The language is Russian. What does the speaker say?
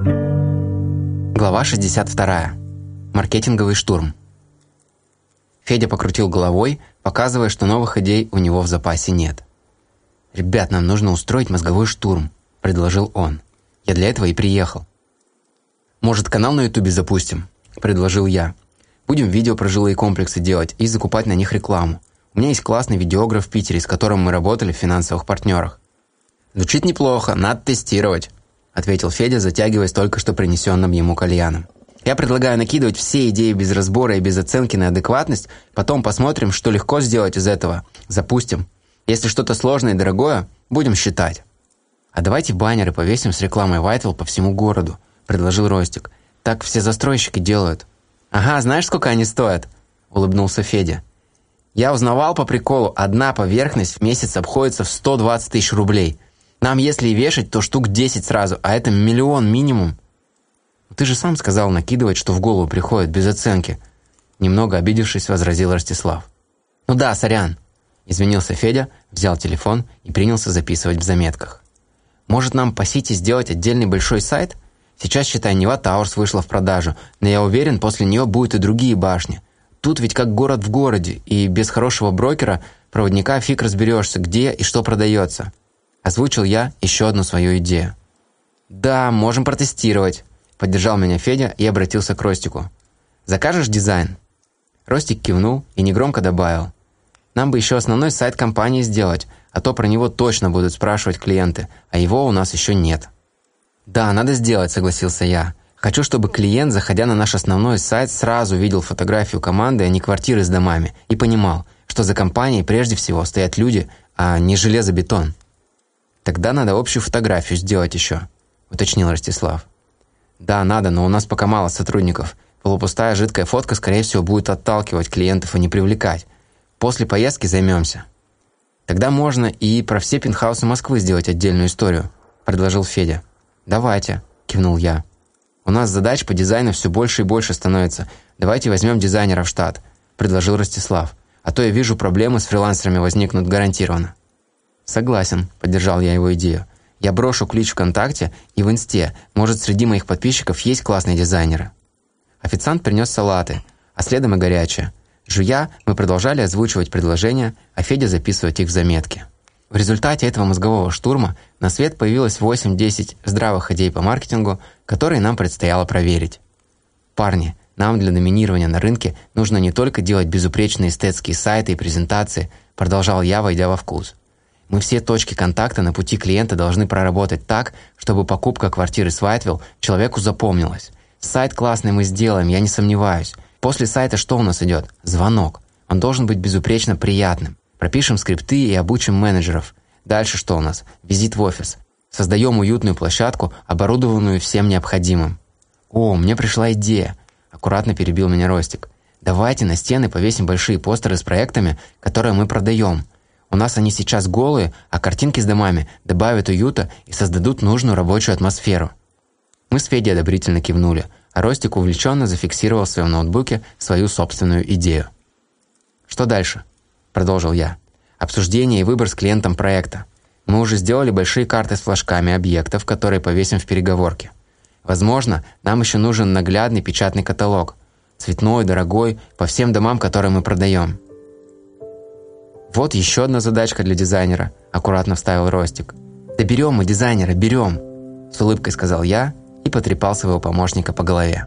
Глава 62. Маркетинговый штурм. Федя покрутил головой, показывая, что новых идей у него в запасе нет. «Ребят, нам нужно устроить мозговой штурм», – предложил он. «Я для этого и приехал». «Может, канал на ютубе запустим?» – предложил я. «Будем видео про жилые комплексы делать и закупать на них рекламу. У меня есть классный видеограф в Питере, с которым мы работали в финансовых партнерах». «Звучит неплохо, надо тестировать», – ответил Федя, затягиваясь только что принесенным ему кальяном. «Я предлагаю накидывать все идеи без разбора и без оценки на адекватность, потом посмотрим, что легко сделать из этого. Запустим. Если что-то сложное и дорогое, будем считать». «А давайте баннеры повесим с рекламой Whitewell по всему городу», – предложил Ростик. «Так все застройщики делают». «Ага, знаешь, сколько они стоят?» – улыбнулся Федя. «Я узнавал по приколу, одна поверхность в месяц обходится в 120 тысяч рублей. Нам если вешать, то штук 10 сразу, а это миллион минимум». «Ты же сам сказал накидывать, что в голову приходит, без оценки». Немного обидевшись, возразил Ростислав. «Ну да, сорян», – извинился Федя, взял телефон и принялся записывать в заметках. «Может, нам по сети сделать отдельный большой сайт?» Сейчас, считай, Нева Тауэрс вышла в продажу, но я уверен, после нее будут и другие башни. Тут ведь как город в городе, и без хорошего брокера, проводника фиг разберешься, где и что продается. Озвучил я еще одну свою идею. «Да, можем протестировать», – поддержал меня Федя и обратился к Ростику. «Закажешь дизайн?» Ростик кивнул и негромко добавил. «Нам бы еще основной сайт компании сделать, а то про него точно будут спрашивать клиенты, а его у нас еще нет». «Да, надо сделать», – согласился я. «Хочу, чтобы клиент, заходя на наш основной сайт, сразу видел фотографию команды, а не квартиры с домами, и понимал, что за компанией прежде всего стоят люди, а не железобетон». «Тогда надо общую фотографию сделать еще», – уточнил Ростислав. «Да, надо, но у нас пока мало сотрудников. Полупустая жидкая фотка, скорее всего, будет отталкивать клиентов и не привлекать. После поездки займемся». «Тогда можно и про все пентхаусы Москвы сделать отдельную историю», – предложил Федя. «Давайте», – кивнул я. «У нас задач по дизайну все больше и больше становится. Давайте возьмем дизайнера в штат», – предложил Ростислав. «А то я вижу, проблемы с фрилансерами возникнут гарантированно». «Согласен», – поддержал я его идею. «Я брошу ключ ВКонтакте и в Инсте. Может, среди моих подписчиков есть классные дизайнеры». Официант принес салаты, а следом и горячее. Жуя, мы продолжали озвучивать предложения, а Федя записывать их в заметки. В результате этого мозгового штурма на свет появилось 8-10 здравых идей по маркетингу, которые нам предстояло проверить. Парни, нам для доминирования на рынке нужно не только делать безупречные эстетские сайты и презентации, продолжал я, войдя во вкус. Мы все точки контакта на пути клиента должны проработать так, чтобы покупка квартиры с Whiteville человеку запомнилась. Сайт классный мы сделаем, я не сомневаюсь. После сайта что у нас идет? Звонок. Он должен быть безупречно приятным. Пропишем скрипты и обучим менеджеров. Дальше что у нас? Визит в офис. Создаем уютную площадку, оборудованную всем необходимым. «О, мне пришла идея!» – аккуратно перебил меня Ростик. «Давайте на стены повесим большие постеры с проектами, которые мы продаем. У нас они сейчас голые, а картинки с домами добавят уюта и создадут нужную рабочую атмосферу». Мы с Федей одобрительно кивнули, а Ростик увлеченно зафиксировал в своем ноутбуке свою собственную идею. «Что дальше?» продолжил я. Обсуждение и выбор с клиентом проекта. Мы уже сделали большие карты с флажками объектов, которые повесим в переговорке. Возможно, нам еще нужен наглядный печатный каталог. Цветной, дорогой, по всем домам, которые мы продаем. «Вот еще одна задачка для дизайнера», – аккуратно вставил Ростик. «Да берем мы дизайнера, берем», – с улыбкой сказал я и потрепал своего помощника по голове.